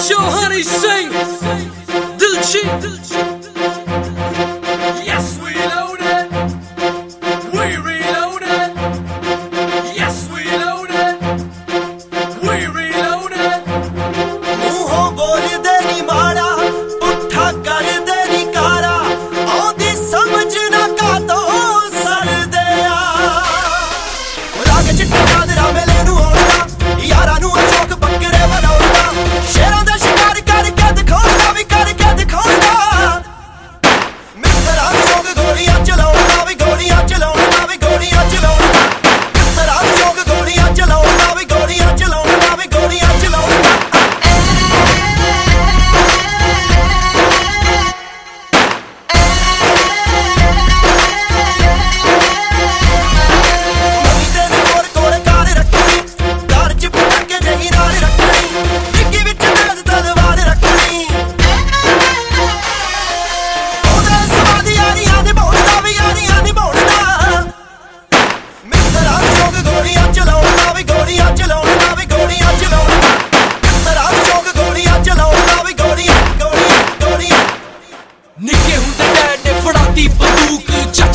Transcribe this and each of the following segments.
Show, honey, sing. Dil chi, dil.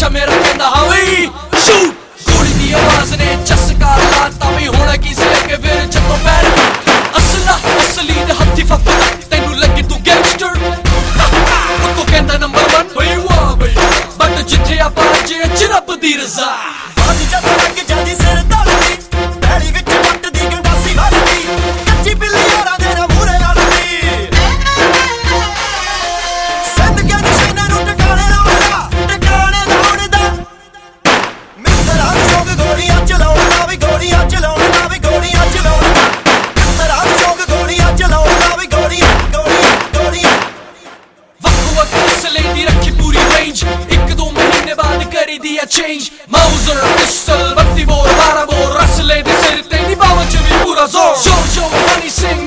ਚਮੇ ਰੱਖਦਾ ਹਾਂ ਵੀ shoe. ਗੋਲੀ ਦੀ ਆਵਾਜ਼ ਨੇ, ਚਸਕਾ ਲਾਤਾ ਵੀ ਹੁਣ ਕੀ ਸੇ ਕੇ ਫਿਰ ਚੱਤੋ ਪੈਰ ਅਸਲਾ, ਅਸਲੀ ਦੇ ਹੱਥੀ ਫੱਕਾ ਤੈਨੂੰ ਲੱਗੇ ਤੂੰ ਗੈਂਗਸਟਰ ਉਹ ਤੂੰ ਕਹਿੰਦਾ ਨੰਬਰ 1 ਬਈ ਵਾ ਬਈ। ਬਟ ਜਿੱਥੇ ਆਪਾਂ ਜੇ ਰੱਬ ਦੀ ਰਜ਼ਾ। ਅੱਜ ਜਦ ਲੱਗ ਜਾਂਦੀ ਸਿਰ change. Mauser, pistol, batti bor, bara bor, rasle de serte, ni pura zor Show show, honey sing.